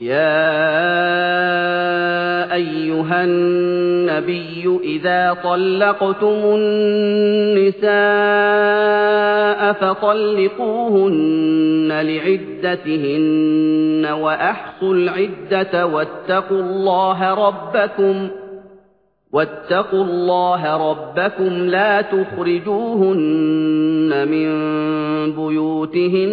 يَا أَيُّهَا النَّبِيُّ إِذَا طَلَّقْتُمُ النِّسَاءَ فَطَلِّقُوهُنَّ لِعِدَّتِهِنَّ وَأَحْصُوا الْعِدَّةَ وَاتَّقُوا اللَّهَ رَبَّكُمْ واتقوا الله ربكم لا تخرجوهن من بيوتهن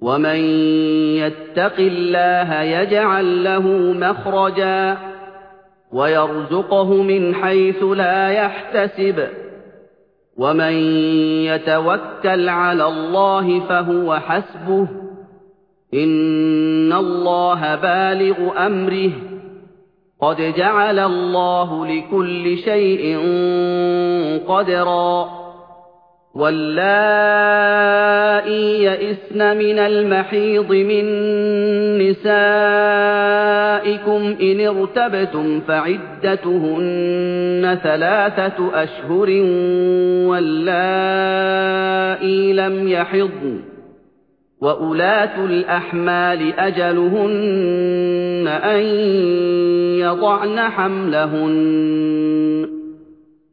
ومن يتق الله يجعل له مخرجا ويرزقه من حيث لا يحتسب ومن يتوكل على الله فهو حسبه إن الله بالغ أمره قد جعل الله لكل شيء قدرا واللائي يئسن من المحيض من نسائكم إن ارتبتم فعدتهن ثلاثة أشهر واللائي لم يحضن وأولاة الأحمال أجلهن أن يضعن حملهن